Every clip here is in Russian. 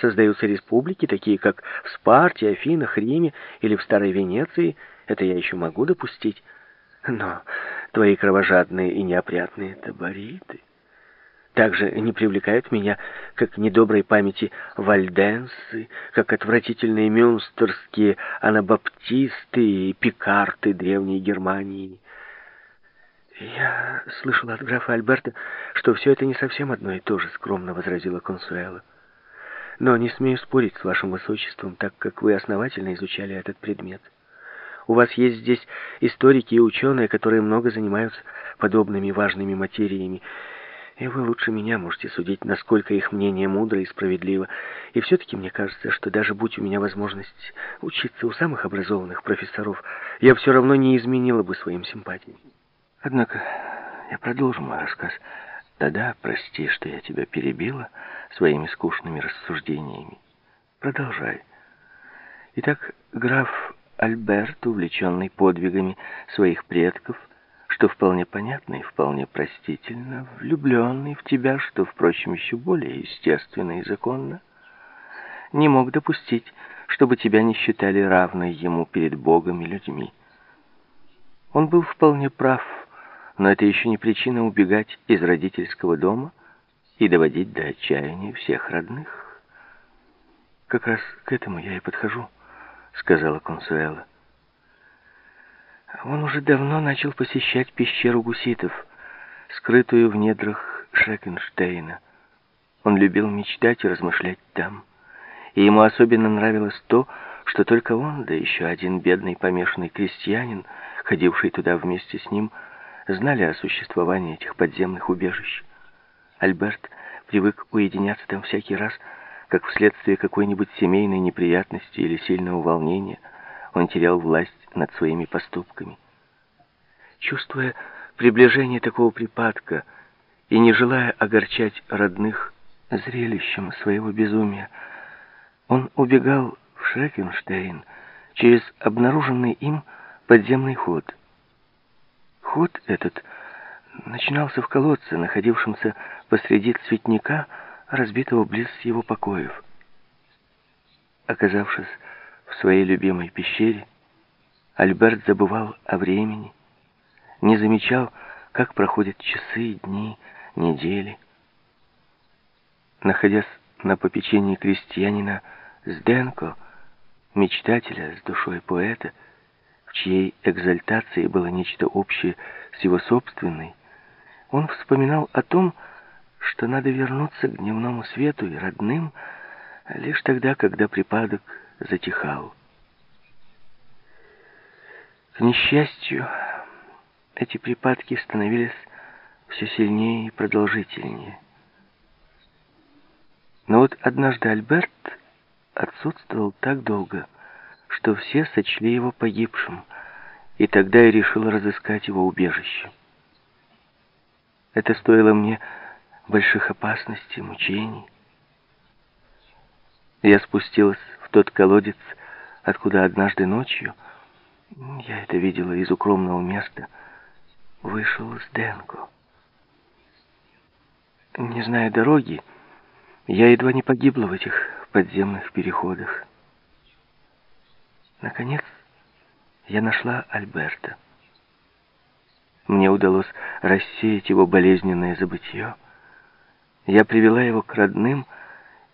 создаются республики, такие как в Спарте, Афинах, Риме или в Старой Венеции. Это я еще могу допустить. Но твои кровожадные и неопрятные табориты также не привлекают меня, как недоброй памяти вальденсы, как отвратительные мюнстерские анабаптисты и пикарты древней Германии. «Я слышала от графа Альберта, что все это не совсем одно и то же», — скромно возразила Консуэла. «Но не смею спорить с вашим высочеством, так как вы основательно изучали этот предмет. У вас есть здесь историки и ученые, которые много занимаются подобными важными материями, и вы лучше меня можете судить, насколько их мнение мудро и справедливо. И все-таки мне кажется, что даже будь у меня возможность учиться у самых образованных профессоров, я все равно не изменила бы своим симпатиям. Однако я продолжу мой рассказ. Да-да, прости, что я тебя перебила своими скучными рассуждениями. Продолжай. Итак, граф Альберт, увлеченный подвигами своих предков, что вполне понятно и вполне простительно, влюбленный в тебя, что, впрочем, еще более естественно и законно, не мог допустить, чтобы тебя не считали равной ему перед Богом и людьми. Он был вполне прав, но это еще не причина убегать из родительского дома и доводить до отчаяния всех родных. «Как раз к этому я и подхожу», — сказала Консуэла. Он уже давно начал посещать пещеру гуситов, скрытую в недрах Шекенштейна. Он любил мечтать и размышлять там. И ему особенно нравилось то, что только он, да еще один бедный помешанный крестьянин, ходивший туда вместе с ним, знали о существовании этих подземных убежищ. Альберт привык уединяться там всякий раз, как вследствие какой-нибудь семейной неприятности или сильного волнения он терял власть над своими поступками. Чувствуя приближение такого припадка и не желая огорчать родных зрелищем своего безумия, он убегал в Шрекенштейн через обнаруженный им подземный ход. Ход этот начинался в колодце, находившемся посреди цветника, разбитого близ его покоев. Оказавшись в своей любимой пещере, Альберт забывал о времени, не замечал, как проходят часы, дни, недели. Находясь на попечении крестьянина Сденко, мечтателя с душой поэта, в чьей экзальтации было нечто общее с его собственной, он вспоминал о том, что надо вернуться к дневному свету и родным лишь тогда, когда припадок затихал. К несчастью, эти припадки становились все сильнее и продолжительнее. Но вот однажды Альберт отсутствовал так долго, что все сочли его погибшим, и тогда я решил разыскать его убежище. Это стоило мне больших опасностей, мучений. Я спустилась в тот колодец, откуда однажды ночью я это видела из укромного места. Вышел с Денко. Не зная дороги, я едва не погибла в этих подземных переходах. Наконец, я нашла Альберта. Мне удалось рассеять его болезненное забытье. Я привела его к родным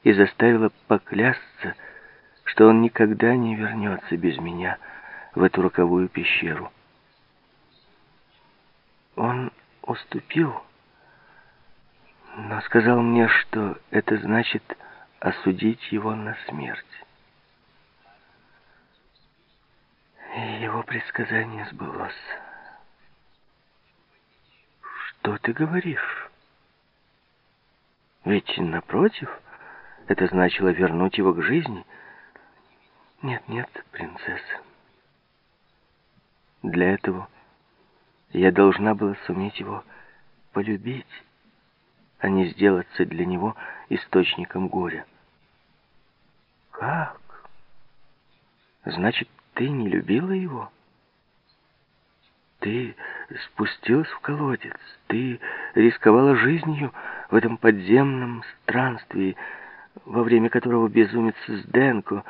и заставила поклясться, что он никогда не вернется без меня — в эту роковую пещеру. Он уступил, но сказал мне, что это значит осудить его на смерть. Его предсказание сбылось. Что ты говоришь? Ведь, напротив, это значило вернуть его к жизни. Нет, нет, принцесса. Для этого я должна была суметь его полюбить, а не сделаться для него источником горя. Как? Значит, ты не любила его? Ты спустилась в колодец, ты рисковала жизнью в этом подземном странстве, во время которого безумец Сденко